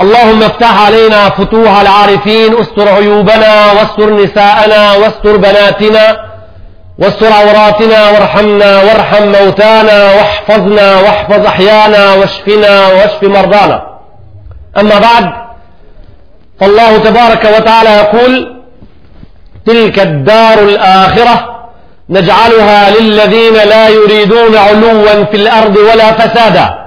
اللهم افتح علينا فتوح العارفين استر عيوبنا واستر نساءنا واستر بناتنا واستر عوراتنا وارحمنا وارحم موتانا واحفظنا واحفظ احيانا واشفنا واشف مرضانا اما بعد فالله تبارك وتعالى يقول تلك الدار الاخره نجعلها للذين لا يريدون علوا في الارض ولا فسادا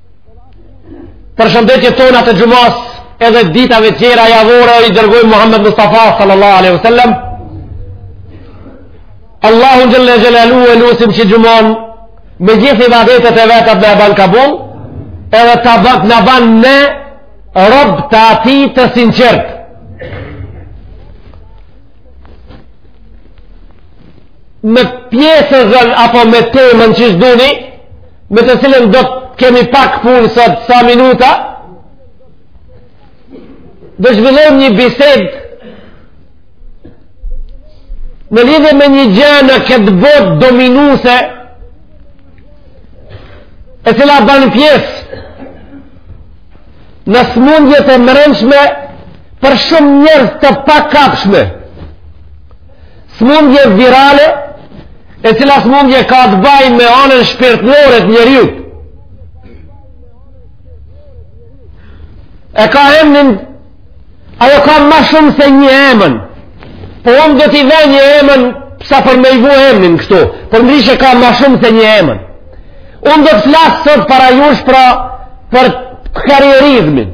përshëndetjet tona të xhumas edhe ditave tjera javore i dërgojmë Muhammed Mustafa sallallahu alaihi wasallam Allahu xhelle xhelaluhu e lusim që xhuman me gjithë ibadetet e veta t'na e ban kabul edhe ta ba t'na ban ne robë të atij të sinqertë me pjesëzën apo me temën qysh duni me të cilën do të kemi pak punë sot sa minuta do të zhvillojmë një bisedë në lidhje me një gjë në këtë botë dominuese e cila ban pjesë në smundje të mrendshme për shumë njerëz të pakapshme. Smundje virale, e cila smundje ka të baj me anën shpirtnore të njeriut. E ka emnin, ajo ka ma shumë se një emën, po unë do t'i ve një emën, sa për me i vu emnin kështu, përndryshe ka ma shumë se një emën. Unë do të flas sot para jush pra për karrierizmin.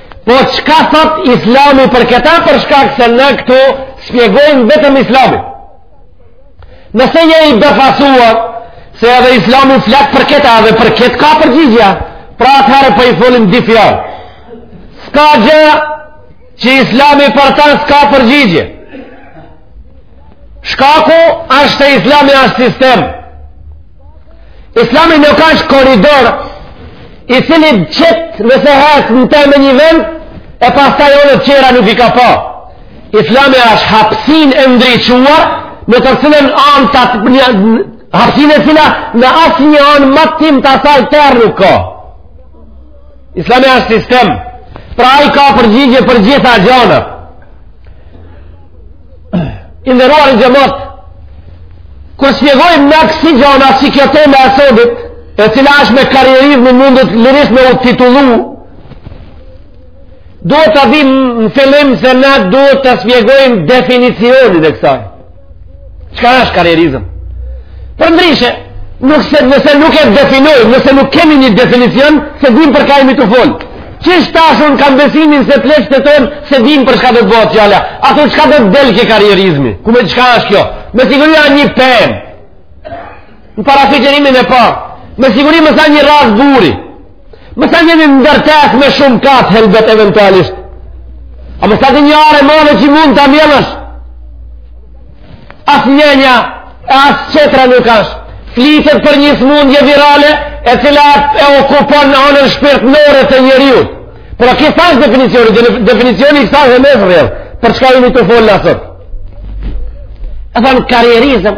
Po çka thot Islami për këtë për shkak se ne këtu shpjegojmë vetëm Islamin. Nëse je i befasuar se edhe Islami flet për këtë edhe për këtë ka përgjigje, pra atëherë po i folim dy fjalë. S'ka gja që Islami për ta s'ka përgjigje. Shkaku asht se Islami asht sistem. Islami nuk asht korridor i cili t'qet nëse hec në te me një vend, e pastaj anët tjera nuk i ka pa. Islami asht hapsinë e ndriçuar, në të cilën anë të të një, hapsinë e cila në asnjë anë më të tim të asaj terr nuk ka. Islami asht sistem, pra ai ka përgjigje për gjitha gjanat. I nderuari xhemat, kur shpjegojmë na kësi gjana si kjo tema e sodit, e cila asht me karrierizmin mundet lirisht me u titullu, duhet ta dim në fillim se na duhet ta shpjegojmë definicionin e kësaj. Çka asht karrierizëm? Përndryshe, nuk se, nëse nuk e definojmë, nëse nuk kemi një definicion, s'e dim për çka jemi tu folë. Qysh tash unë kam besimin se pleqtë tonë s'e dinë për çka do të bohet fjala. A thu çka do të del ky karrierizmi. Ku me çka asht kjo? Me siguri a një pemë. Në parafytyrimin e parë. Me siguri me than një rrasë guri. Me than një një ndërtesë me shumë kate helbete eventualisht. A me than një arë e madhe që mund ta mbjellësh. As njenja e as qetra nuk ashtë. Flitet për një smundje virale e cila e okupon anën shpirtnore të njeriut. Por a ky ashtë definicioni, definicioni i ksaj teme rrjedh, për çka jemi tu fol na sot. E thonë karierizëm,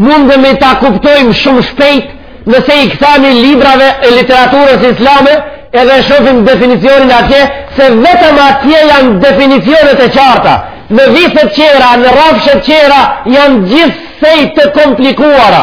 Mundemi ta kuptojmë shumë shpejt nëse i kthehemi librave e literaturës islame edhe shofim definicionin atje se vetëm atje janë definicionet e qarta. Në viset qera, në rrafshet qera janë gjithsej të komplikuara.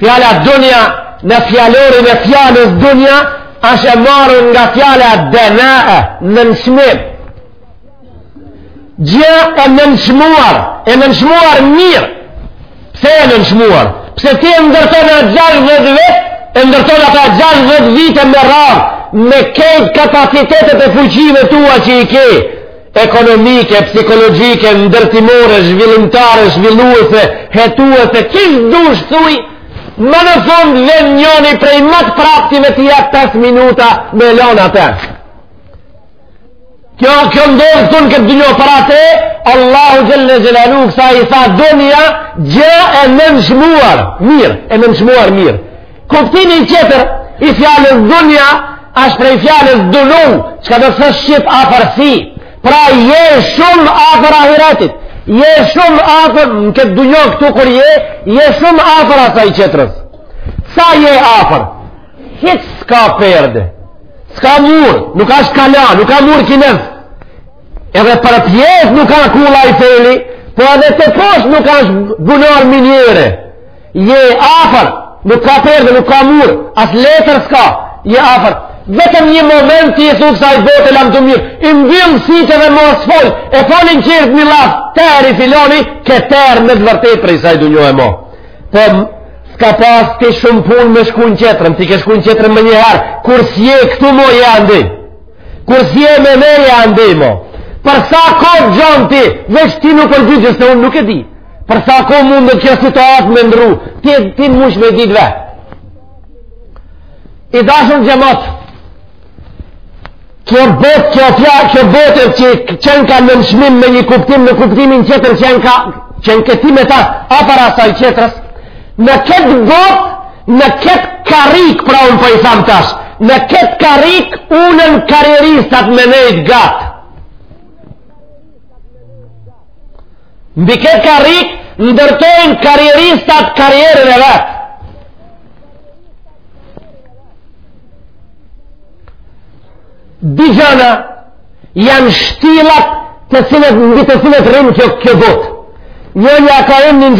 Fjala dunja në fjalorin e fjalës dunja është e marrë nga fjala dena, nënçmim. Gjë e nënçmuar, e nënçmuar mirë. Pse e nënçmuar? Pse ti e ndërton atë gjashtëdhet vjet, e ndërton atë gjashtëdhet vite me radhë, me krejt kapacitetet e fuqive tua që i ke. ekonomike, psikologjike, ndërtimore, zhvillimtare, zhvilluese, hetuese, qysh dush thuj, më në fund vjen njoni prej më të praktive të jep 5 minuta me lon atë. Kjo, kjo ndodh ktu në këtë dynjo për atë, Allahu xhele xhelaluhu kësaj i tha dunja, gjë e nënçmuar mirë, e nënçmuar mirë. Kuptimi i qetër i fjalës dunja është prej fjalës dunu çka do të shqip afërsi. Pra je shumë afer ahiretit, je shumë afer në këtë dunjo këtu kur je, je shumë afer asaj qetrës. Sa je afer? Hiç s'ka perde, s'ka mur, nuk ashtë kala, nuk ka mur kinez. Edhe përpjetë nuk ka kulla Eifeli, po edhe teposhtë nuk ashtë bunar miniere. Je afer, nuk ka perde, nuk ka mur, as letër s'ka, je afer. Vetëm një moment ti e thu kësaj bote lamtumirë, i mbyll sytë edhe mo s'fol, e folin qerët një llaf, tërë i filoni, ke tërë me të vërtet për i kësaj dunjoje mo. Po, s'ka pas ti shumë punë me shku në qetërën, ti ke shku në qetrën menjëherë, kur s'je këtu mo je andej, kur s'je me mu je andej mo, për sa ko dëgjon ti, veç ti nuk përgjigjesh, se unë nuk e di, Për sa ko mundet kjo situatë me ndrru, ti, ti nuk mush me ditë ve. I dashun xhemot, kjo bot, kjo fja, kjo botë që qenka nënçmim me një kuptim, në kuptimin qetër qenka, qenke ti me ta, afër asaj qetrës, në këtë bot, në këtë karrik, pra unë po i tham tash, në këtë karrik, dun karieristat me nejt gatë, Mbi këtë karrik, ndërtojnë karrieristat karrierën e vet. Dy gjana janë shtyllat mbi të cilat rrin kjo, kjo botë. Njëna e ka emnin,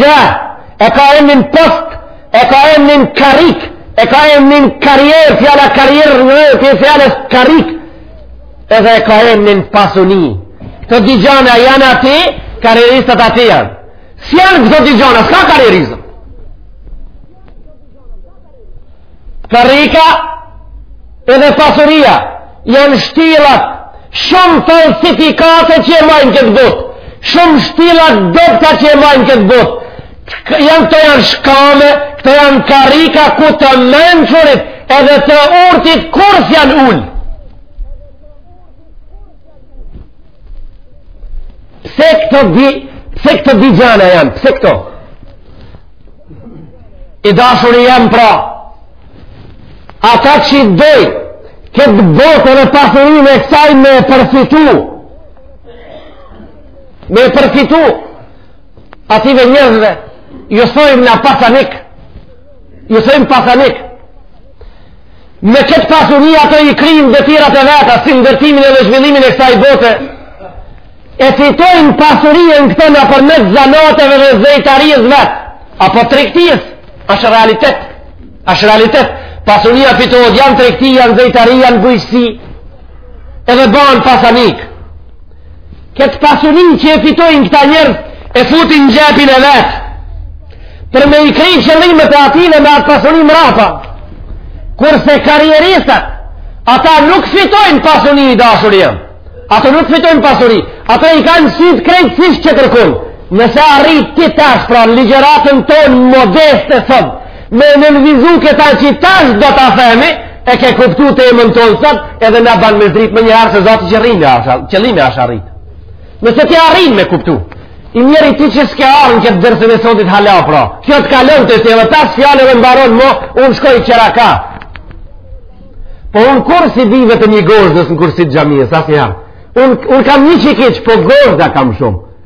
e ka emnin post, e ka emnin karrik, e ka emnin karrierë, fjala karrierë, prej fjalës karrikë, Edhe e ka emnin pasuni. Këto dy gjana janë, aty karrieristat aty janë. S'janë këto dy gjana, s'ka karrierizëm. Karrika edhe pasuria janë shtyllat shumë falsifikate që e majnë këtë botë shumë shtylla t'dobta që e majnë këtë botë janë këto janë shkame këto janë karrika ku të mençurit edhe të urtit kurrë s'janë ulë Pse këto dy, pse këto dy gjana janë, pse këto? I dashuri jem pra, ata që e dojnë këtë botë edhe pasurinë e kësaj me e përfitu, me e përfitu, atyne njerzve ju thojmë na pasanikë, ju thojmë pasanikë me këtë pasuni ata i kryjnë detyrat e veta si ndërtimin edhe zhvillimin e kësaj bote e fitojnë pasurinë këta nëpërmes zanateve edhe zejtarisë vet apo tregtisë asht realitet asht realitet pasuria fitohet ja n'tregti ja n'zejtari ja n'bujqësi edhe bahen pasanikë Këtë pasuni që e fitojnë këta njerëz e futin në xhepin e vet për me i kry qëllimet e atyne me atë pasuni mrapa. Kurse karrieristat, ata nuk fitojnë pasuni, i dashuri jem. Ata nuk fitojnë pasuni. Ata i kanë sytë krejtësisht tjetërkun. Nëse arrin ti tash pra në ligjeratën tonë modeste sot, Me nënvizu këtë që tash do ta themi, e ke kuptu temën tonë sot, edhe na ban me zdritë menjëherë se, Zoti e din, qëllimi asht arritë. Nëse ti s'arrin me kuptu, i mjeri ti që s'ke ardhë n'këtë dersin e sotit hala, pra, kjo të kalon tash dhe këto fjalë dhe mbaron mo, unë shkoj qëra ka. Po unë kurrë s'i bi vetë një gozhdës në kursi t'xhamisë, asnjëherë, unë kam një çekiç, po gozhda kam shumë.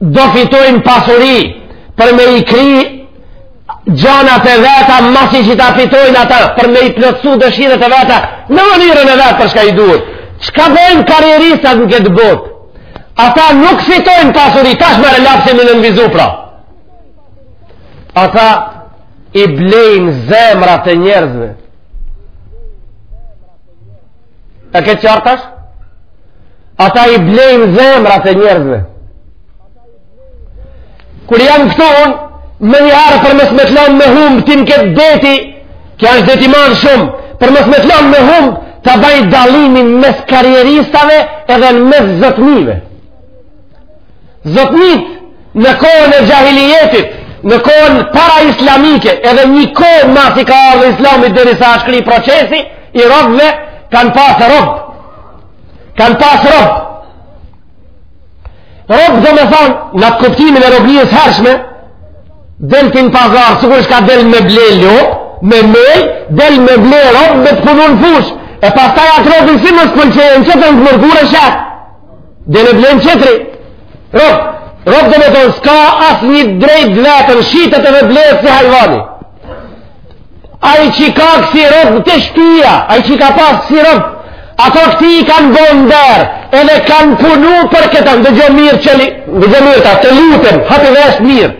do fitojnë pasuri për me i kry gjanat e veta masi që ta fitojnë ata për me i plotësu dëshirat e veta në mënyrën e vet për çka i duhet çka bojnë karrieristat në këtë botë ata nuk fitojnë pasuri tash merre lapsin e nënvizo pra ata i blejnë zemrat e njerëzve E ke qartë tash? Ata i blejnë zemrat e njerëzve. Kur jam këtu unë, menjëherë për mos me të lanë me humb, ti në këtë deti, kjo është deti i madh shumë, për mos me të lanë me humb, ta baj dallimin mes karieristave edhe në mes zotnive. Zotnit, në kohën e xhahilijetit, në kohën paraislamike, edhe një kohë masi ka ardhë islami derisa u shkri procesi i robëve kanë pasë robë. Kanë pasë robë. Robë domethonë, n'atë kuptimin e robnisë hershme, del ti në pazar, sikur çka del me ble lopë, me me, del me ble robë dhe të punun fushë. E pastaj atë robin si mos të pëlqen, çon te tregu e shet. Dhe e blen tjetri, rob, rob domethonë, s'ka asnjë drejt vetën, shitet edhe blehet si hajvani. Ai që i ka kësi rob te shpia, ai që i ka pasë kësi rob, ato këtij i kanë bon nder, edhe kanë punu për këta, dëgjo mirë, çili, dëgjo mirë tash, të lutëm, hapi veshët mirë.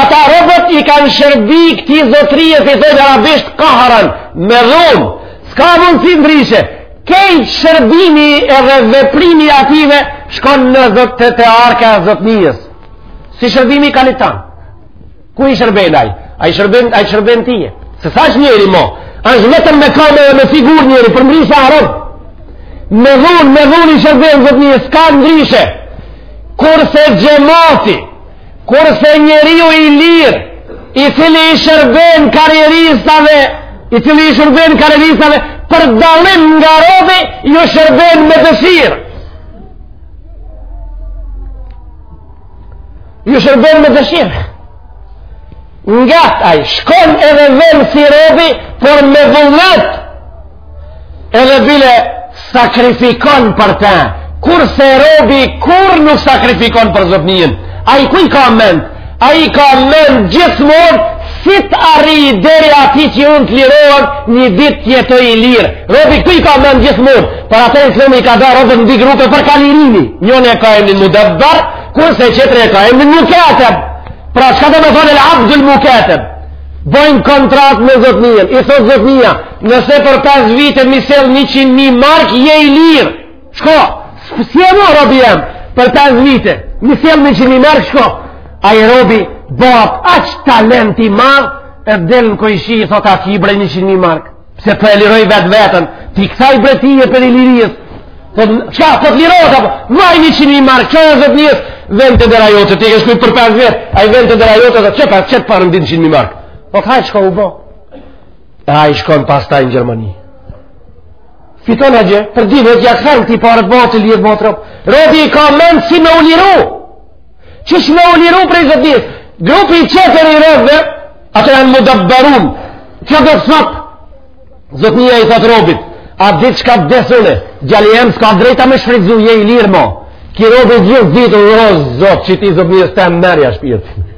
Ata robët i kanë shërbi këtij zotërie, se i thojn arabisht kahran, me dhunë, s'ka mundësi ndryshe, Krejt shërbimi edhe veprimi atyve shkon në zot, te arka e zotnijës. Si shërbimi i kalit a. Ku i shërben aj? Ai shërben, ai shërben ty? Se s'asht njeri mo? A është vetëm me kamë dhe me figurë njeri, përndryshe asht rob? Me dhunë, me dhunë i shërben zotnijës, s'ka ndryshe. Kurse xhemati, Kurse njeriu i lirë, i cili i shërben karieristave, i cili i shërben karieristave, për dallim nga robi, ju shërben me dëshirë. Ju shërben me dëshirë. Nget ai, shkon edhe vjen si robi, por me vullnetë, Edhe bile sakrifikon për te, kurse robi kurrë nuk sakrifikon për zotnijin, ai ku i ka mend, ai i ka mend gjithmonë, si të arrij deri aty që unë të lirohem, një ditë t'jetoj i lirë. Robi këtu i ka mend gjithmonë, për atë islami i ka da robët në dy grupe për kah lirimi. Njoni e ka emnin mudebber, kurse tjetri e ka emnin mukateb. Pra, çka domethonë el abdul mukateb? Bojnë kontratë me zotnijin, i thotë zotnija, Nëse për 5 vite m'i sjell 100.000 marka, je i lirë. Shko, s'je më robi jem, për 5 vite, mi sel 100.000 mark, shko. Ai robi, bot, aq talent i madh, e del në kojshi, i thotë a i ki bre 100.000 marka. Pse për po e liroj vetë vetën, ti kësa i breti e për i lirijës. Thotë, çka, po të liroj, apo, hajt 100.000 marka, çoja zotnisë, vjen te dera jote, ti kështu për 5 vjetë, ai vjen te dera jote, dhe që pa, që të parë në 100.000 marka. Thotë, hajt shko u bo. e ai shkon pastaj në Gjermani fiton e gje për din e ja kthen këtij paret bohet i lirë bohet robi i ka mend si me u liru qish me u liru prej zotnisë grupi i tjetër i robve ato janë mudebberun që do të thotë zotnia i thotë robit at ditë që ka të des unë djali em s'ka drejta me shfritzu je i lirë mo ki robi gjithë ditë në rozë Zot që këtij zotnisë të merrja shpirtin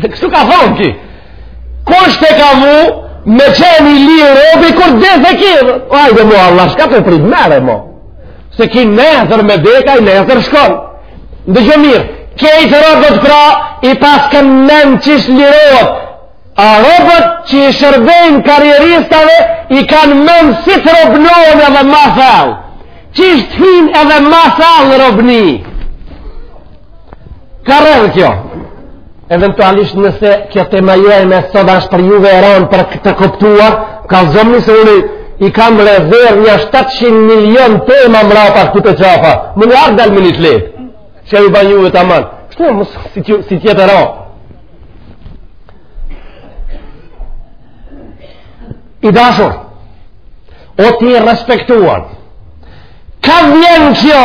Dhe kështu ka thonë ki. Kusht e ka mo, me qenë i lirë robi, kur të dekë ki. Hajde mo, Allah, çka po prit, merre mo. Se ki nesër me dekë, ai nesër shkon. Ndëgjo mirë, kejt robët pra, i paskan men qish t'lirohet. A robët që i shërbejnë karrieristave, i kanë men si të robnohen edhe ma thellë. Qish t'hinë edhe ma thellë robni. Ka rrjedh kjo, eventualisht nëse kjo tema jeme sot asht për juve e ronë për ta kuptuar, kallzomni se unë i kam rezervë nja 700 milion tema mrapa këtu te qafa, më një ardhë dalë me një të letë, që ju ban juve taman, kështu e mësë si, si t'jetë e ronë. I dashur, o ti respektuar, ka vjen kjo,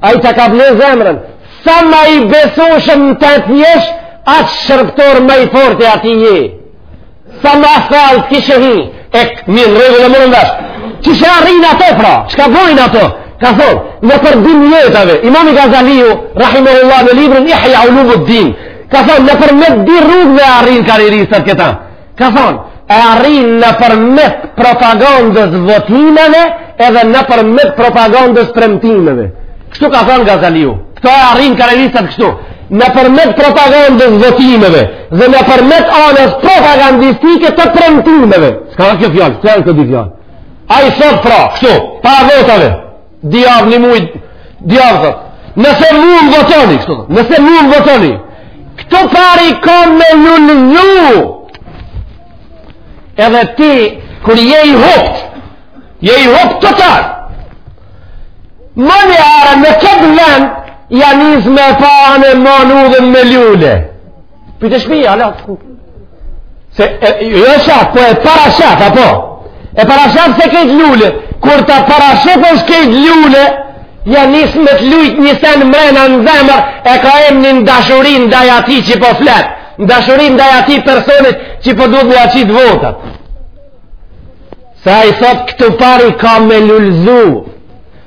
Ai ta ka ble zemrën, sa ma i besushëm të jesh, aq shërbtor ma i fortë i atij je. Sa ma thellë të kesh hi, e një në rëgjë dhe mërën dash, qish e arrijnë ato pra, çka bojnë ato, ka thonë, nëpër di mjeteve, imami Gazaliu, Rahimahullah, në librin, Ihja Ulumid-din, ka thonë, nëpërmet di rrugëve arrijnë karrieristat këta, Ka thonë, e arrin nëpërmet propagandës votimeve edhe nëpërmet propagandës premtimeve. Kështu ka thonë Gazaliu. Këto e arrin karrieristat kështu. Nëpërmet propagandës votimeve dhe nëpërmet anës propagandistike të premtimeve. Çka në kjo fjalë, çka janë këto di fjalë. Ai thot pra, kështu, para votave. Di javë, një muj, di javë thot. Nëse mu m'votoni, kështu thot. Nëse mu m'votoni. Këtu pari ka me lulëzu. Edhe ti, kur je i hupt, je i hupt total. Më një herë, në këtë vend, ja nis me pa anë e manu dhe me lule. Për të shpijë, ala, ku? Se, e, jo e shef, po e parashef, apo? E parashef se kejt lule. Kur ta parashofësh kejt lule, ja nis me të lujt një sen mrena në zemër, e ka emnin dashuri ndaj atij që po flet, dashuri ndaj atij personit që po duhet me ja qit votat. Se ai thot këtu pari ka me lulëzu,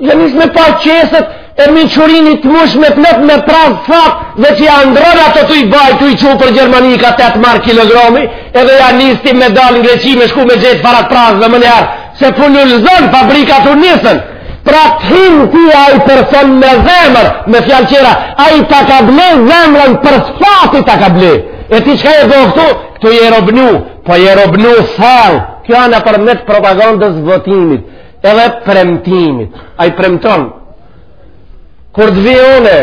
Nis me pa qeset e Miçurinit të mushme plot me pras fat dhe që andrron ato tuj bajt tuj çu për Gjermani ka 8 marka kilogrami edhe ja nis ti me dalë në Greqi me shku me gjet farat pras dhe menjëherë se po lulëzon fabrikat u nisën pra të hin ty ai person në zemër me fjalë tjera ai ta ka ble zemrën për fati ta ka ble e ti çka e do këtu këtu je robnu po je robnu falë kjo a nëpërmjet propagandës votimit Edhe premtimit, ai premton, kur të vij unë,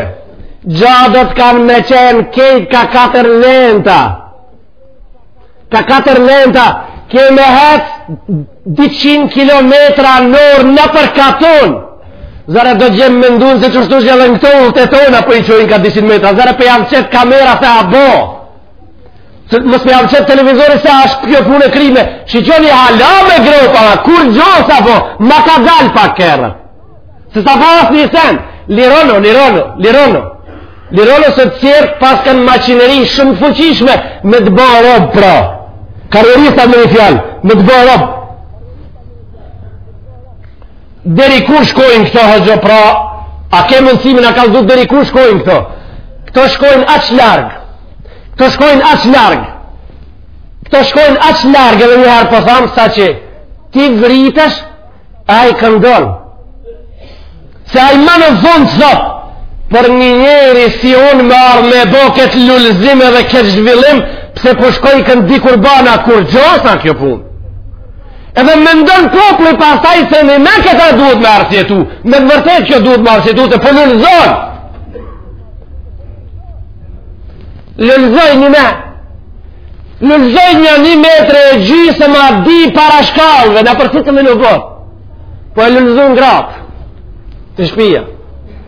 xhadet kanë me qenë krejt ka katër lenta, ka katër lenta, ke me hec 200 km në orë nëpër katun, zere do djem mendojn se qështu që edhe në këto udhët tona, po i çojnë ka 200 metra, zere po ja qet kamera se a bo, Mos me ja qet televizori se ashtë kjo punë e kryme. Shiqoni hala me gropa, kurgjo s'a bo, ma ka dalë pak kerre. Se s'a bo asnjë sen, lironu, lironu, lironu. Lironu se të tjerët paskan maqineri shumë fuqishme me të ba rob pra. Karrierista me një fjalë, me të ba rob. Deri kur shkojnë këto hoxho pra, a ke mundësi me na kallzu deri kur shkojnë këto? Këto shkojnë aq larg. Këto shkojnë aq larg. Këto shkojnë aq larg edhe njëherë po tham saqë ti vritesh ai këndon. Se ai ma në fund thotë për një njeri si unë me arrit me bo këtë lulëzim edhe këtë zhvillim pse po shkojn ka ni dy kurbana kurgjo s'a kjo punë. Edhe mendon populli pastaj se ne më këta duhet me arsyetu. Me të vërtetë kjo duhet me arsyetu se po lulëzon. Lulëzoi një me lulëzoi njani metër e gjysë ma di para shkallëve na përsërit edhe në vërë Po e lulëzon gratë te shpia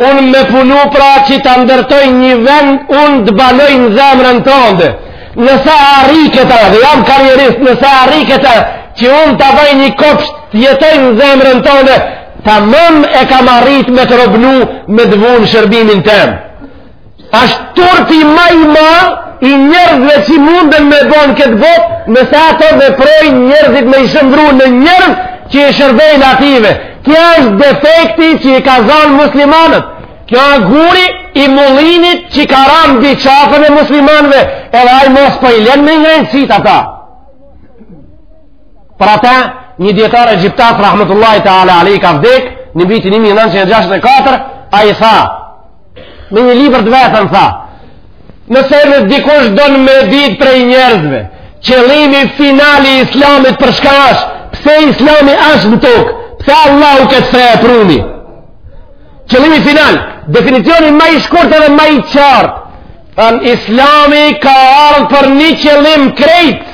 Unë me punu pra që të ndërtoj një vend, unë të banoj në zemrën tonde. Nëse arrij këta, dhe jam karrierist, nëse arrij këta, që unë të baj një kopsht të jetoj në zemrën tonde, tamam e kam arrit me të robnu me të vu në shërbimin tem. Ashtë turpi ma i madh i njerëzve që mundën me bo në këtë botë, nëse ato provojnë njerëzit me i shëndrru në njerëz që i shërbejnë atyve. Ky është defekti që i ka zonë muslimanët. Kjo është guri i mullinit që ka ra mbi qafën e muslimanëve, edhe ai mo s'po i len me ngre sytë ata. Për ata, një dijetar egjiptas, rahmetullahi ta'ala alejhi, ka vdek, në vitin 1964, ai tha, me një libër të veten tha nëse dikush don me ditë prej njerëzve qëllimi final i islamit për shka është pse islami është në tokë pse Allahu këtë fe e pruni qëllimi final definicioni ma i shkurt edhe ma i qartë Than, islami ka ardhë për një qëllim krejt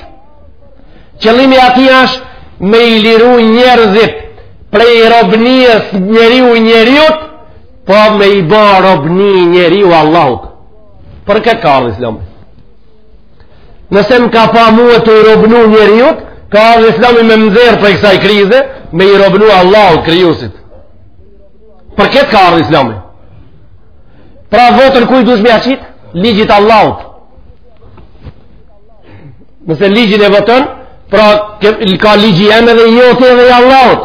qëllimi i tij është me i liru njerëzit prej robnijës njeriu njeriut Po me i bo robni njeriu Allahut. Për këtë ka ardhë islami. Nëse më ka pa mue tu i robnu njeriut, ka ardhë islami me më nxjerr prej kësaj krize, me i robnu Allahut krijusit. Për këtë ka ardhë islami. Pra votën kujt duhesh me ia qit? Ligjit Allahut. Nëse ligjin e voton, pra ka ligji jem edhe i joti edhe i Allahut.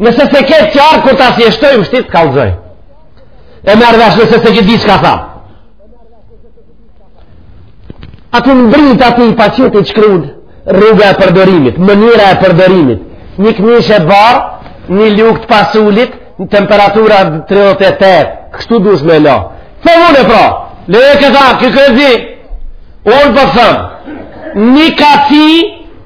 Nëse s'e ke qartë kur ta thjeshtojmë, shti të kallëzoj. E merr vesh nëse s'e ke ditë çka tha. Aty në brinjë t'atij paqetit shkrun rruga e përdorimit, mënyra e përdorimit, një këmishë e bardhë, një lugë të pasulit, temperatura 38, kështu duhesh me la. Thom unë pra, leje këta, këkëzi, Unë po thom, një kaci,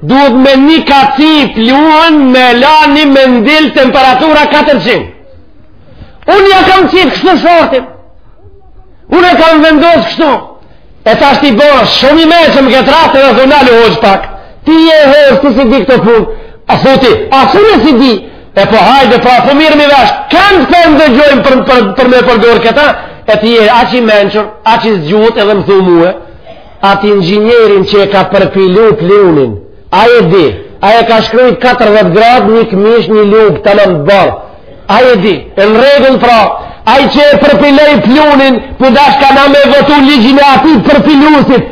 duhet me një kaci pluhun me la një mendil temperatura 400. Unë ja kam qitë kështu shortin. Unë e kam vendosë kështu. E tash ti u bëre shumë i meçëm këtë ratë dhe nalu hoxhë pak. Ti je hoxhë, ti s'i di këto punë. As ti, as unë s'i di, E po hajde, pra po merremi vesh, kënd po ndëgjojmë për, për, për me përdorë këta, e ti je aq i mençur, aq i zgjut edhe më thu mue, atë inxhinierin që e ka përpilu pluhunin, ai e di, ai e ka shkrujt 40 gradë një këmishë një lugë të nëmë bërë, ai e di, e në rregull pra, ai që e përpiloi pluhunin, po u dashka na me votu ligjin e atij përpilusit,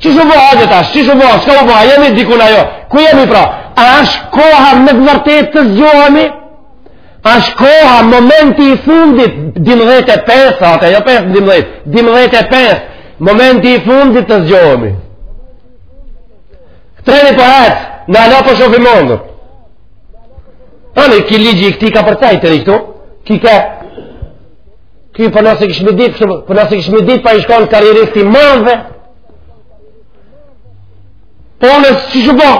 Çka u bo hoxhë tash, çka u bo, shka u bo, a jemi dikun a jo, ku jemi pra, a është koha në të vërtetë të zgjohemi, a është koha momenti i fundit, dymëdhetë e pesë, atë e jo pesë, dymëdhetë, dymëdhetë e pesë, momenti i fundit të zgjohemi. Treni po hec, ne hala po shofim ondërr. Ani, ky ligji i këtij ka përcaj deri këtu, ky ka Ky për po nëse kishë me ditë, për po nëse kishë me ditë, po ish konë karrierist i madh. Po ne çka u bo?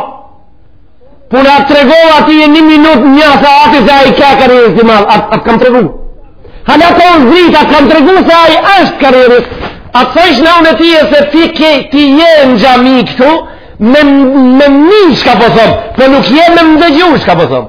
Po në atë tregohë ati e një minutë një sa ati se ai ka karrierist i madh. Atë t'kam tregu. Hala po në zritë, atë kam tregu se ai është karrierist. A të thashë unë tye se ti, ke, ti je në xhami këtu, me, me ni shka po thom, po nuk je me më dëgju shka po thom.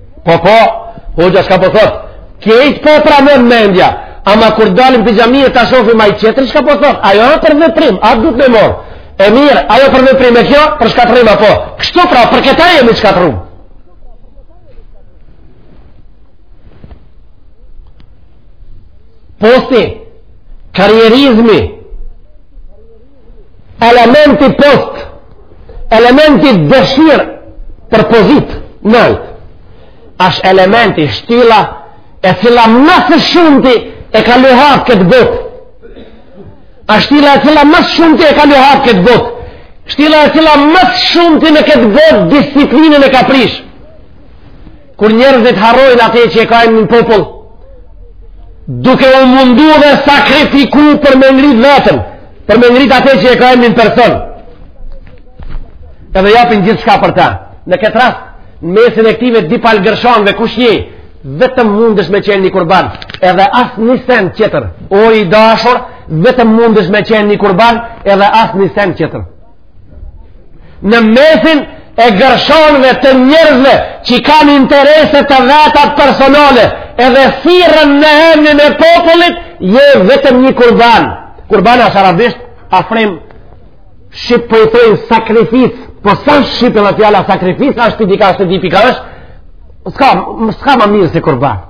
Po po, hoxha shka po thot. Kejt po pranon mendja. Ama kur dalim pi xhamie ta shofim ai qetri shka po thot. Ajo është për veprim, a duhet me marr. E mirë, ajo për veprim e kjo për shkatërrim apo. Kështu pra, për këtë jemi shkatërru. Posti, karierizmi, Elementi post, elementi dëshir për pozit të nalt. Asht elementi shtylla e cila ma së shumti e ka luhat këtë bot. Asht shtylla e cila ma së shumti e ka luhat këtë bot. Shtylla e cila ma së shumti në këtë bot disiplinën e ka prishë. Kur njerëzit harrojnë atë që e ka emnin popull, duke u mundu dhe sakrifiku për me ngrit vetën, për me ngrit atë që e ka emnin person. Edhe japin gjithçka për ta. Në këtë rast, në mesin e këtyve dy palë gërshanëve kush je? Vetëm mundesh me qenë një kurban, edhe as një sen tjetër. O i dashur, vetëm mundesh me qenë një kurban, edhe as një sen tjetër. në mesin e gërshanëve të njerëzve që kanë interese të vetat personale edhe thirrën në emnin e popullit je vetëm një kurban kurban është arabisht afrim shqip por po i thojnë sakrificë po sa shqip edhe fjala sakrificë është pi dikah është pi dikah është s'ka, s'ka ma mirë se kurban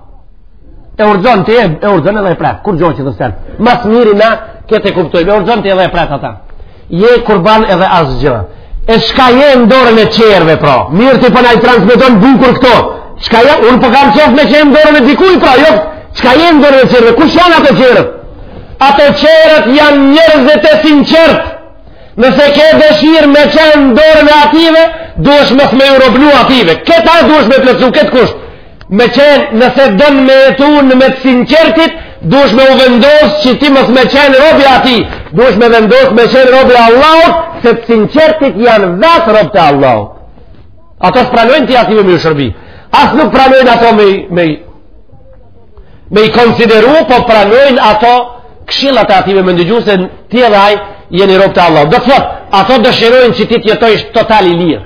E rrxon ty, e rrxon edhe e prat. Kur gjohet që të sen? Ma s'miri na këtë e kuptojmë. E rrxon ty edhe e prat ata. Je kurban edhe asgjë. E shka je në dorën e qerve, pra. Mirë ti për ne po i transmiton bukur këto. Shka je, unë po kam qef me qenë në dorën e dikuj, pra. Jo, shka je në dorën e qerve? Kush janë ato qerët? Ato qerët janë njerëzit e sinqert. Nëse ke dëshirë me qenë në dorën e ative, duesh mos me ju robnu ative. Këta duesh me plotsu këtë kusht. Me qenë nëse don me jetu me të sinqertit, duhesh me vendosë që ti mos me qenë rob i ative, duhesh me vendosë me qenë rob i Allahut, se të sinqertit janë vetë robë të Allahut. Ato s'pranojnë ti ative me i shërby. As nuk pranojnë ato me, me, me i konsideru, po pranojnë ato këshillat e ative me ndëgju se ti edhe ajë jeni robë të Allahut. Do të thotë, ato dëshirojnë që ti të jetojsh total i lirë.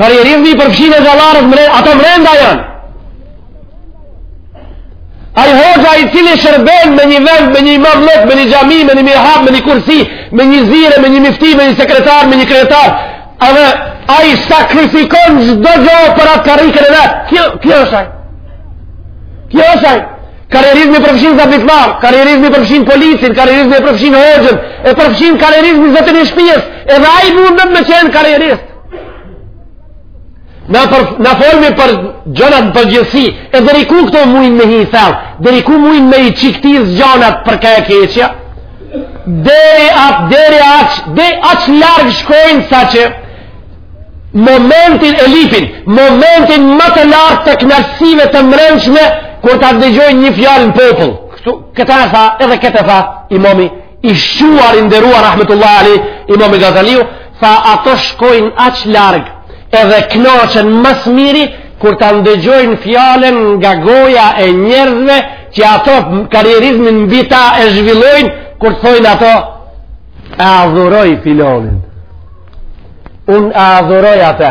Karierizmi i përfshin edhe zallarët, ata mrenda janë. Ai hoxha i cili shërben me një vend, me një imamllëk, me një xhami, me një mihrab, me një kursi, me një zire, me një mifti, me një sekretar, me një kryetar, edhe ai sakrifikon çdo gjo për atë karrikën e vet. Kjo, kjo është ajë. Kjo është ajë. Karierizmi përfshin zabitllar, karierizmi përfshin policin, karierizmi përfshin hoxhën, e përfshin karierizmi zotin e shpijes, edhe ai mundet me qen karierist. Na për na folmi për gjanat në përgjithësi, e deri ku këto mujnë me hi thell, deri ku mujnë me i çiktiz gjanat për ka e keqja. Deri at deri aq, deri aq larg shkojnë sa që momentin e lipin, momentin ma të lartë të knaqësive të mrendshme, kur ta ndëgjojnë një fjalë në popull. Këtu, këtë e tha, edhe këtë e tha, imami, i shquar, i nderuar, rahmetullahi alejhi, imami Gazaliu, tha, ato shkojnë aq larg, edhe knaqen më së miri, kur ta ndëgjojnë fjalën nga goja e njerëzve, që ato karierizmin mbi ta e zhvillojnë, kur thojnë ato, e adhuroj filanin. Unë e adhuroj atë.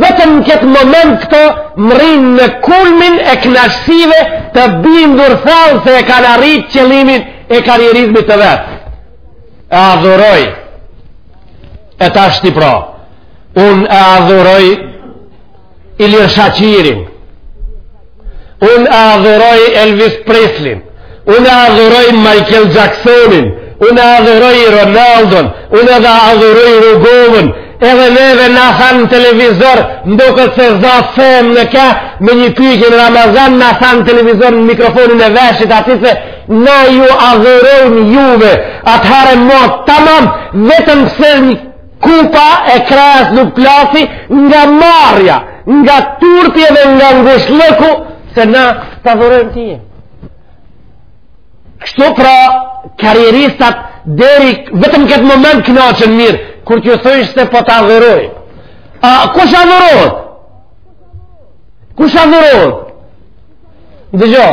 Vetëm në këtë moment këto mrrijnë në kulmin e knaqësive të bindur thellë se e kanë arritë qëllimin e karierizmit të vet. E adhuroj. E tashti pra. Unë e adhuroj Ilir Shaqirin, unë e adhuroj Elvis Preslin, unë e adhuroj Michael Jacksonin, unë e adhuroj Ronaldon, unë edhe adhuroj Rugovën, edhe neve na thanë në televizor, më duket se zoti efendi në ka, me një pyjke në Ramazan, na thanë në televizor në mikrofonin e veshit, ati se na ju adhurojmë juve, atëhere ma tamam, vetëm se Kupa e kresë nuk plasi nga marrja, nga turpi edhe nga ngushllëku, se na të adhurojmë tye. Kështu pra, karieristat deri vetëm këtë moment kënaqen mirë, kur t'ju thojsh se po t'adhurojmë. A, kush adhurohet? Kush adhurohet? Dëgjo,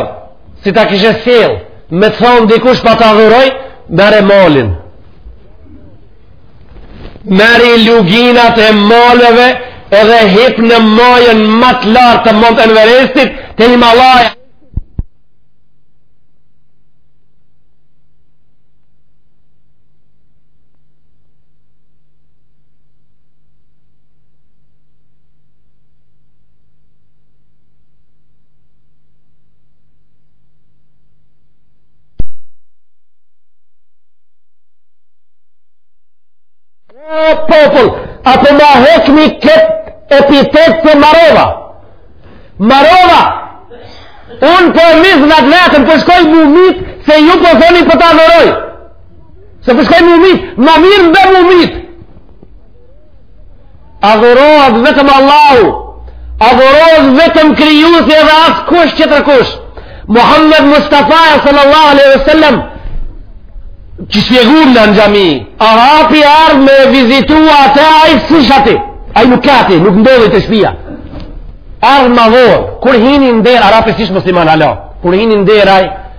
si ta kishe sjellë, me thanë dikush po t'adhuroj, merre malin. Merri luginat e maleve edhe hip në majën ma të lartë të Mont Everestit te Himalaja. O popull, a po ma hekmi këtë epitet se marova. Marova, unë po e mys veten, po shkoj m'u myt, se ju po thoni po t'adhuroj. Se po shkoj m'u myt, ma mirë de m'u myt. Adhurohet vetëm Allahu, adhurohet vetëm krijuesi dhe askush qetër kush. Muhammed Mustafa sallallahu alaihi wasallam që shpjegum në xhami, arapi ardh me vizitu atë ai fshati. Ai nuk ka aty, nuk ndodhi te shpia. Ardh ma dhor, kur hini n'derë arapi s'ish musliman halo. Kur hini n'derë ai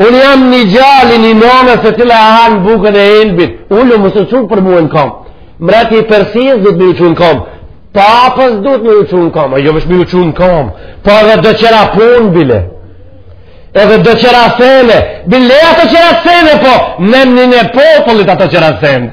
Unë jam një gjali i një nane e cila e han bukën e elbit. Ulu, mos u ço për mue në kamë. Mretit të Persisë duhet me ju çu n'kamë. Papës duhet me ju çu n'kamë. A jo veç me ju çu n'kamë. Po edhe do qera punë bile. Edhe do qera sene. Bile ato qera sene po. Në emnin e popullit ato qera sene.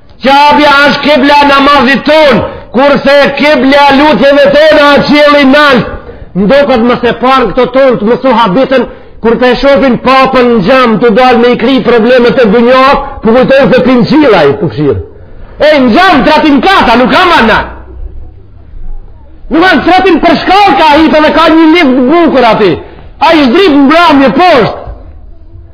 Qabja është kibla e namazit tonë, kurse kibla e lutjeve tona është qielli nalt. Ndokët më se parë këta tanë të mësu habiten, kur ta shofin papën në xham tu dalë me i kry problemet e dynjasë, po kujtojnë se pi qielli ai po kshyr. Po ai në xham tretin kat â, nuk ka ma nalt. Nuk as tretin, për shkallë ka hipë edhe ka një lift bukur aty. Ai zhdryp në mbramje poshtë.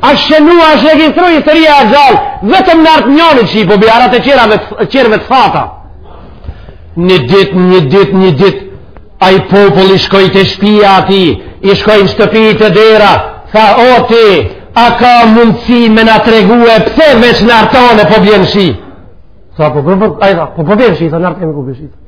Asht shënu, asht regjistru historia e gjallë, vetëm në arë të njënit shi po bi, arat e qerëve të thata. Një dit, një dit, një dit, ai popull i shkoj te shpia atij, i shkoj në shtëpi te dera, tha o ti, a ka mundësi me na tregue pse veç në arë tane po bjen shi? Tha po bjen shi, po bjen shi, tha në arë tane po bjen shi.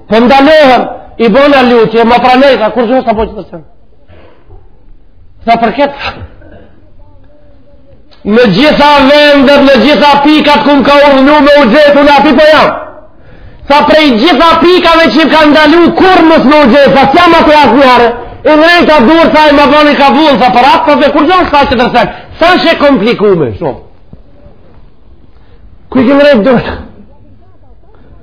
Po ndalohem, i bëna lutje, ma pranoj, tha, kurgjë s'ka po qetër sen. Tha për këtë? Në gjitha vendet, në gjitha pikat, ku më ka urdhnu me u gjetë, unë aty po jam. Tha prej gjitha pikave që më ka ndalu, kurrë mos me u gjetë, tha, s'jam atje asnjëherë, i ngrej këto dur, tha, e m'i bën kabull, tha, për atë, tha, kurgjë s'ka qetër sen. S'asht e komplikume shumë. Kur i ngrej këto dur,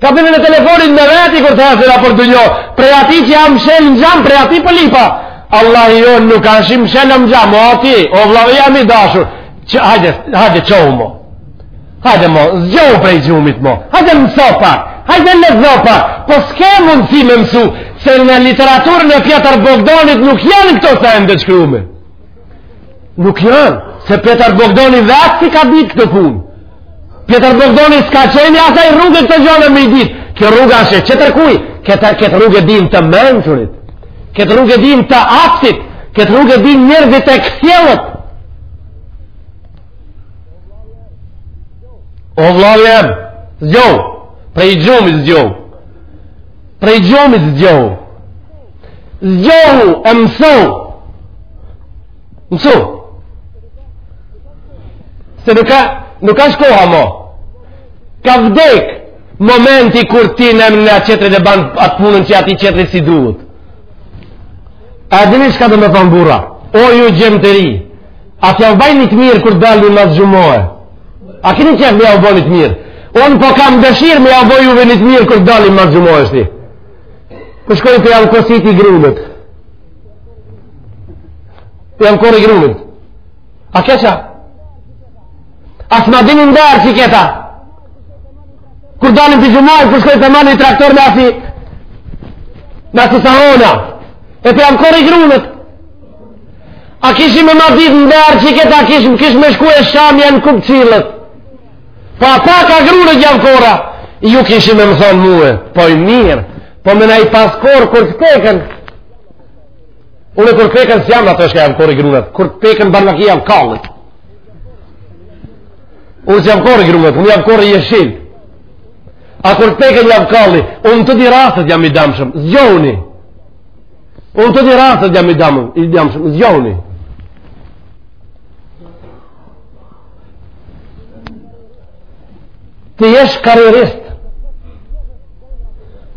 Ka përnë në telefonin me veti kur të hesera për dynjo, prej aty që â mshel në xham, prej aty po lypa. Allahi jo, nuk asht i mshelë në xham, o ti, o vllau jem i dashur. Që, hajde, hajde çohu mo. Hajde mo, zgjohu prej gjumit mo. Hajde mëso pak, hajde lexo pak. Po s'ke mundësi me mësu, se në literaturën e Pjetër Bogdanit nuk janë këto sende t'shkrume. Nuk janë, se Pjetër Bogdani vetë s'i ka ditë këto punë. Pjetër Bogdani s'ka qenë i asaj rruge këto gjona me i ditë. Kjo rrugë asht e qetërkuj. Këtë, këtë rrugë e din të mençurit. Këtë rrugë e din të aftit. Këtë rrugë e din njerëzit e kthjellët. O vllau jem, zgjohu, prej gjumi zgjohu. prej gjumit zgjohu zgjohu e mësu mësu se nuk ka nuk ka asht koha mo ka vdek momenti kur ti në emrin e qetrit e ban atë punën që atij qetrit s'i duhet a dini çka do me thonë burra o ju djem të ri A të javë bajnë të mirë kër dalë një nëzë gjumohë? A këni që javë javë bajnë të mirë? Unë po kam dëshirë me javë bajnë një të mirë kër dalë një nëzë gjumohë është ti. Kër shkojnë të javë kësit i grunët? Të javë kërë i grunët? A keqa? A së ma dini ndarë që keta? Kër dalë një të gjumohë, kër shkojnë të marë një traktor në ati... Në ati sahona? E të javë kërë i grunët? A kishi me ma ditë nderë qikëta a kishi, kish me shku e shamja në kupë qiellit. Po a pa ka grunët jau korra, ju kishi me më thonë mue, po i mirë, po me na i pas korrë kur të peken. Unë kur të peken s'jam atë shka jau korri grunët, kur të peken barë në ki jau kalli. Unë s'jau korri grunët, unë jau korri jeshil. A kur të peken jau kalli, unë te dy rastet jam i damshëm, zgjouni. Po unë te dy rastet jam i dam, i damshëm, zgjouni. Të jesh karrierist,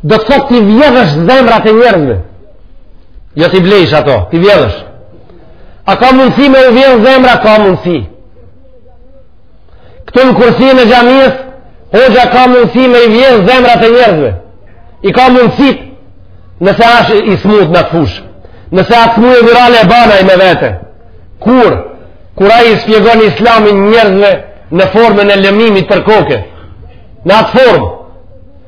do të thotë t'i vjedhësh zemrat e njerëzve. Jo t'i blesh ato, t'i vjedhësh. A ka mundësi me u vjedhë zemra, ka mundësi. Këtu në kursinë e xhamisë, hoxha ka mundësi me i vjedhë zemrat e njerëzve. I ka mundësitë nëse ashtë i smut në atë fushë. Nëse atë smundje virale e ban ai me vete. Kur? Kur ai shpjegon islamin njerëzve në formën e lëmimit për koke. Në atë formë.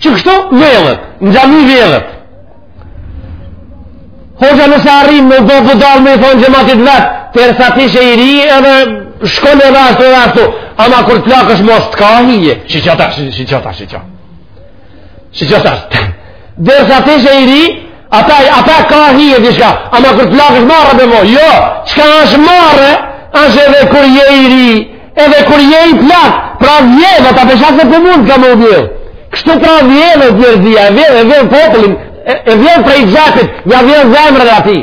që kështu vjedhet në xhami vjedhet hoxha nëse arrin në do për dalë me i thonë xhematit vetë dërsa ti je i ri edhe shkon e rastu e rastu ama kur të plakesh mo s'të ka hije që që ta që që ta që që që që ta dërsa ti je i ri ata, ata ka hije diçka ama kur të plakesh marre dhe mo jo çka është marre është edhe kur je i ri Edhe kur je plak, pra vjedhet, ta pesha se po mundka me u vjedhë. Kështu pra vjedhet njerëzia, e vjedhë, e vjedhë popullin, e vjedhë prej gjatit, ja vjedhë zemrën edhe atij.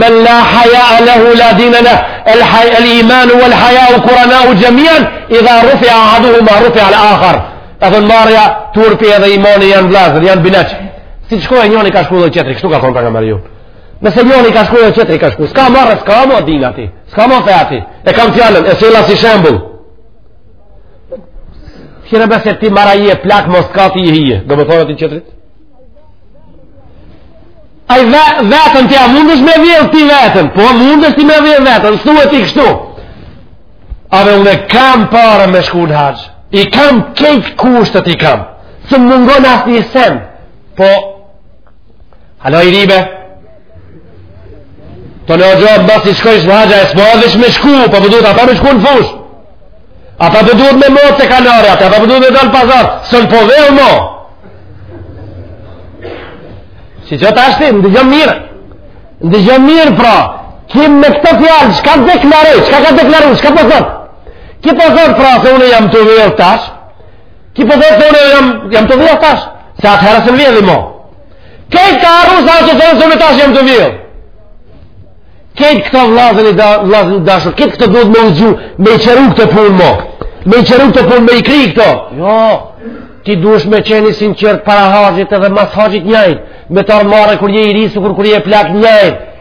Men la hajae lehu la dine leh, el, haj, el imanu, vel hajau kuranau xhemian, idha rufia ehaduhuma rufial akhar. Ta thënë marrja, turpi edhe imani janë vllazër, janë bineqë. Si të shkojë njëni ka shku dhe qetri, kështu ka thonë Pejgamberi. Nëse njoni ka shku qetri ka shku. S'ka marrë, s'ka më din aty. S'ka më fe aty. E kam fjalën, e sjella si shembull. Kire bese ti mara je plak mo s'ka ti hije. Do me i thonë atij qetrit? Ai ve, veten ti a mundesh me vjedh ti veten. Po mundesh ti me vjedh veten. S'u e ti kështu. Edhe unë kam pare me shku në haxh. I kam kejt kushtet i kam. S'mungon asnji sen. Po Hala i ri be Të në gjobë bas i shkojsh në haxh E s'po edhe shme shku Po po duhet ata me shku në fushë Ata po duhet me mot se kanare Ata po duhet me dalë pazar Së në po dhe o mo Si që tashti Ndëgjomë mirë Ndëgjomë mirë pra Ky me këto fjalë Shka tu deklaru Shka ka deklaru Shka po thot Ky po thot pra se unë jam tu vjedh tash Ky po thotë se unë jam, jam tu vjedh tash, se atëherë s'mun vjedhi mo. Kejt ka arru sa që thonë se unë tash jam tu vjedh. Kejt këto vllazni da, vllazni dashur, kejt këto duhet me u zgju, me i qëru këto punë mo. Me i qëru këto punë, me i kry këto. Jo, ti duhesh me qenë i sinqertë para haxhit edhe mas haxhit njajt. Me të armare kur je i ri, sikur kur je plak njajt.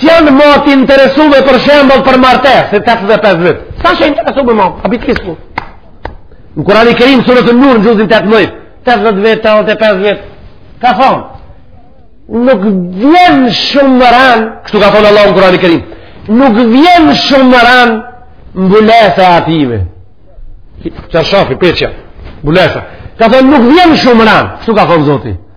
S'janë më të interesume për shembull për martesë, se 85 vjet. S'asht e interesume më, a bitë kisku? Në kurani kerim, suretu Nur në xhuzin 18-të, 80 vjet, 85 vjet, ka thonë, nuk vjen shumë më ranë, kështu ka thonë Allah në kurani kerim, nuk vjen shumë më ranë mbulesa atyne. Çarshafi, peçja, mbulesa. Ka thonë, nuk vjen shumë më ranë, kështu ka thonë Zoti.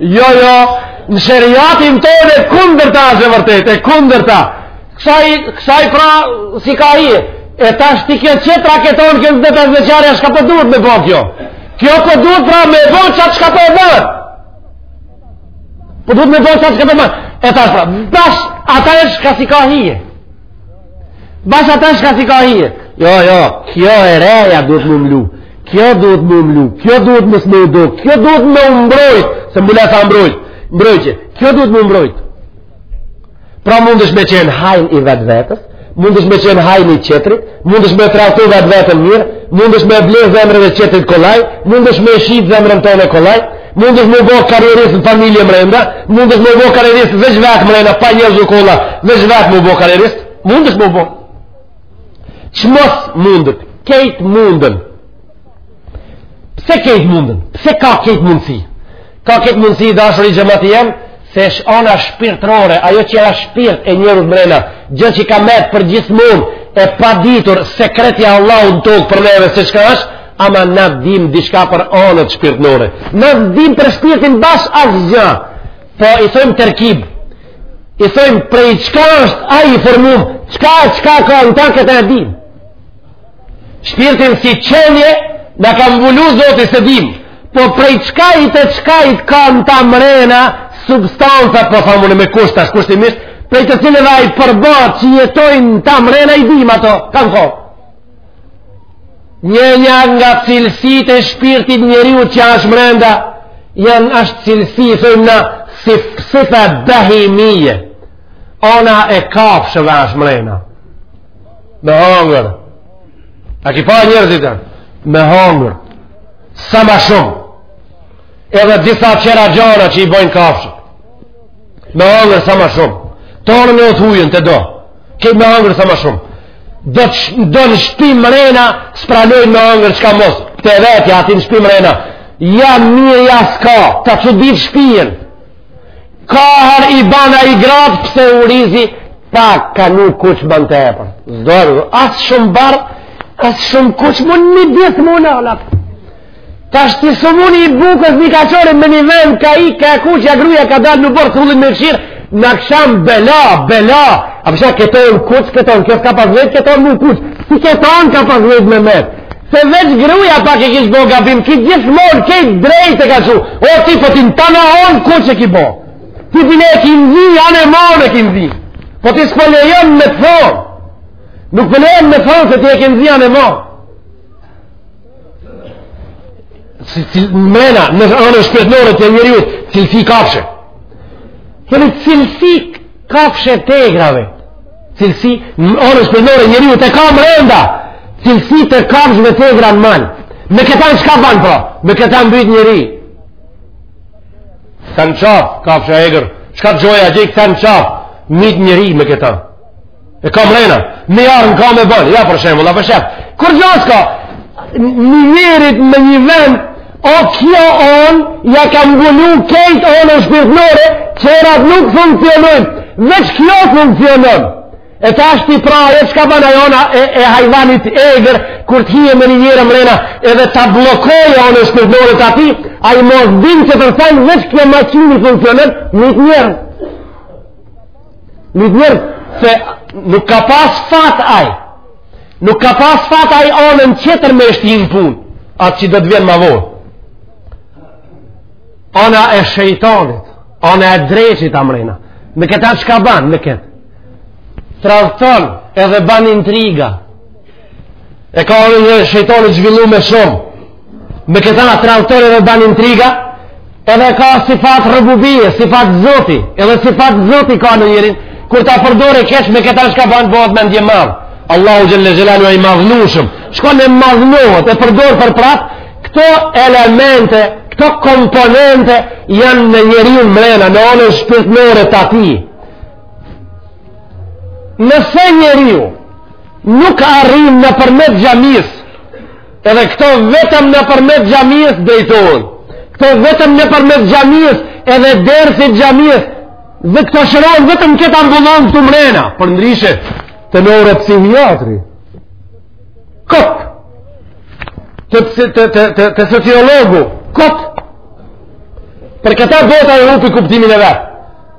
Jo, jo, në sheriatin tonë e kundërta është e vërtetë, e kundërta. Kësaj, kësaj pra, s'i ka hije, e tashti kjo qetra këtonë, kjo tetëdhjetëvjeçarja, shka po duhet me bo kjo. Kjo po duhet pra me bo qatë shka për e bërë. Po duhet me bo qatë shka për e bërë. E tash pra, bash ata shka s'i ka hije, Bash ata shka s'i ka hije. Jo, jo, kjo e reja duhet me u mlu. Kjo duhet me u mlu. Kjo duhet më smë do. Kjo duhet me u mbrojt. Se mbulesa mbrojt. Mbrojtje. Kjo duhet me u mbrojt. Pra mundesh me qenë hajn i vetëvetes. Mundesh me qenë hajn i qetrit. Mundesh me tradhtu vetëveten mirë. Mundesh me ble zemrën e qetrit kollaj. Mundesh me e shit zemrën tonde kollaj. Mundesh me u bo karrierist në familje mrenda, mundesh me u bo karrierist veç vetë mrenda, pa njërë zhukolla, veç vetë me u bo karrierist, mundesh me u bo. Çmos mundet, kejt munden. Pse kejt munden? Pse ka kejt mundësi? Ka kejt mundësi i dashuri xhemati jem, se është ana shpirtërore, ajo që është shpirt i njeriut mrena, gjë që ka met përgjithmonë e paditur, sekret i Allahut në tokë për neve se çka është, ama na dim diçka për anët shpirtnore. Na dim për shpirtin bash asgjë, po i thojmë terkib, i thojmë prej çka është ai i formum, çka, çka ka në ta këta e dim. Shpirtin si qenie na ka mbulu Zoti s'e dim, po prej çkajt e çkajt ka në ta mrena substanca, po tham unë me kusht tash, kushtimisht, prej të cilave ai përbahet që jetojnë në ta mrena i dim ato, kam thonë. Një një nga cilësitë e shpirtit njeriut që asht mrenda, janë, asht cilësi, thojmë na sif, sifa behimije, ana e kafshëve asht mrena. me hangër a ki pa njerëzit e me hangër sa ma shumë edhe disa tjera gjana që i bojnë kafshët me hangër sa ma shumë tonën e të hujën të do kej me hangër sa ma shumë do të do në shpi mrena s'pranojnë me hangër çka mos te vetja aty në shpi mrena ja mirë ja s'ka ta çudit shpijen Kahar i bana i gratë pëse u nzi pak ka nuk kuq ban tepër. S'dojnë as shumë bardh, as shumë kuq mund një djetë mund alat. Tashti somuni i bukës një kaqore me një vend ka i ka kuq ja gruja ka dalë në oborr të ullin me shirë. Në aksham bela, bela, a për shkak këtojnë kuq, këtojnë, kjo s'ka pas vetë, këtojnë mu kuq, si këtojnë ka pas vetë me metë. Se veç gruja pak e kish bo gabim, ki gjithë mor, ki drejt e ka shu. O ti po ti në ta në onë, ku që ki bo? Ti bile e ki nzi, anë e mor e ki nzi. Po ti s'po lejon me të thonë. Nuk po lejon me të thonë se ti e ki nzi, anë e mor. Si, si, mrena, në anën shpirtnore të njeriut, cilësi kafshe. Kemi cilësi kafshë të egrave. Cilësi, ana shpirtnore e njeriut e ka mrenda, cilësi të kafshëve të egra në mal. Me këta çka ban, pra? Me këta mbyt njeri. Kcen në qafë kafsha e egër. Çka të gjoja, gjë i këta në qafë, myt njeri me këta. E ka mrenda, me jarë në ka me ban, ja për shembull, për shembull. Kur gjo s'ka, njërit me një vend, O kjo anë ia ka mbulu kejt anën shpirtnore, tjerat nuk funksionojnë, veç kjo funksionon. E tashti pra, e çka ban ajo ana e, e hajvanit egër, kur të hije me një njeri mrena, edhe ta bllokoje anën shpirtnore të atij, ai mos din që të rëfajnë, veç kjo maqinë i funksionon, myt njerëz. Një tmerr se nuk ka pas fat aj. Nuk ka pas fat aj anën tjetër me shti në punë. Atë që do të vjen ma vonë. Ana e shejtanit. Ana e dreqit a mrena. Me këta çka ban me këtë. Tradhton edhe ban intriga. E ka anën e shejtanit zhvillu ma shumë. Me këta tradhton edhe ban intriga, edhe ka sifate rububije, sifate Zoti, edhe sifate Zoti ka në njerin, kur ta përdor keq me këta çka ban bëhet mendjemadh. Allahu xhelle xhelaluhu i madhnushëm. Shkon e madhnohet e përdor për prapt, këto elemente, këto komponente janë në njerin mrena, në anën shpirtnore të atij. Nëse njeriu, Nuk arrin nëpërmjet xhamisë, edhe këto vetëm nëpërmjet xhamisë drejtohen. Këto vetëm nëpërmjet xhamisë edhe dersit xhamisë dhe këto shërohen vetëm këtë ambulantë këtu mrena, përndryshe te neuropsihiatri. Kot! Te, te, te, te, te, te sociologu, kot! Për këta bota e hupi kuptimin e vet.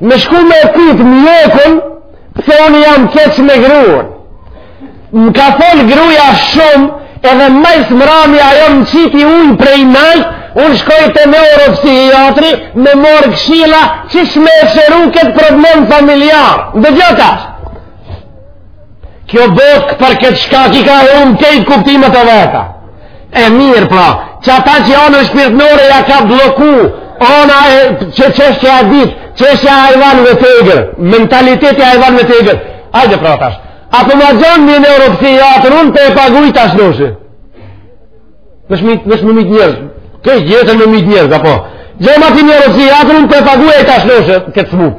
Me shku me pyt mjekun, pse unë jam keq me grun. Më ka fol gruja shumë, edhe ma së mrami ajo më qiti ujë prej nalt, unë shkoj te neuropsihiatri, me marrë këshilla, qysh me e shëru këtë problem familjar. Dhe qetash, Kjo botë për këtë çka ki ka hup krejt kuptimet e veta. E mirë pra, që ata që anën shpirtnore ia ka blloku, ana e që qështë që a ditë, qështë hajvanëve t'egër, mentaliteti hajvanëve t'egër. Hajde pra tash, a po ma gjen një neuropsihiatër unë po e paguj tash nëshë. Nëshë më mitë njërë, kështë gjithë më mitë njërë, ka po. Gjema pra një neuropsihiatër unë po e paguj tash nëshë, këtë smutë.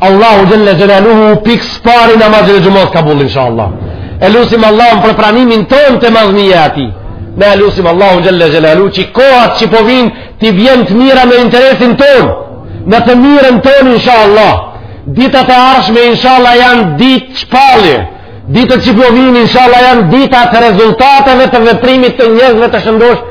Allahu xhelle xhelaluhu pikë së pari namazin e xhumasë kabull inshallah. E lusim Allahun për pranimin tonë te madhnia e atij. Ne e lusim Allahu xhelle xhelaluhu që kohat që po vinë të vijnë të mira në interesin tonë, në të mirën tonë inshallah. Ditët e ardhshme inshallah janë ditë shpallje, ditët që po vinë inshallah janë ditët e rezultateve të veprimit të njerëzve të shëndoshë